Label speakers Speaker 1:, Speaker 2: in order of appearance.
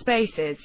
Speaker 1: spaces.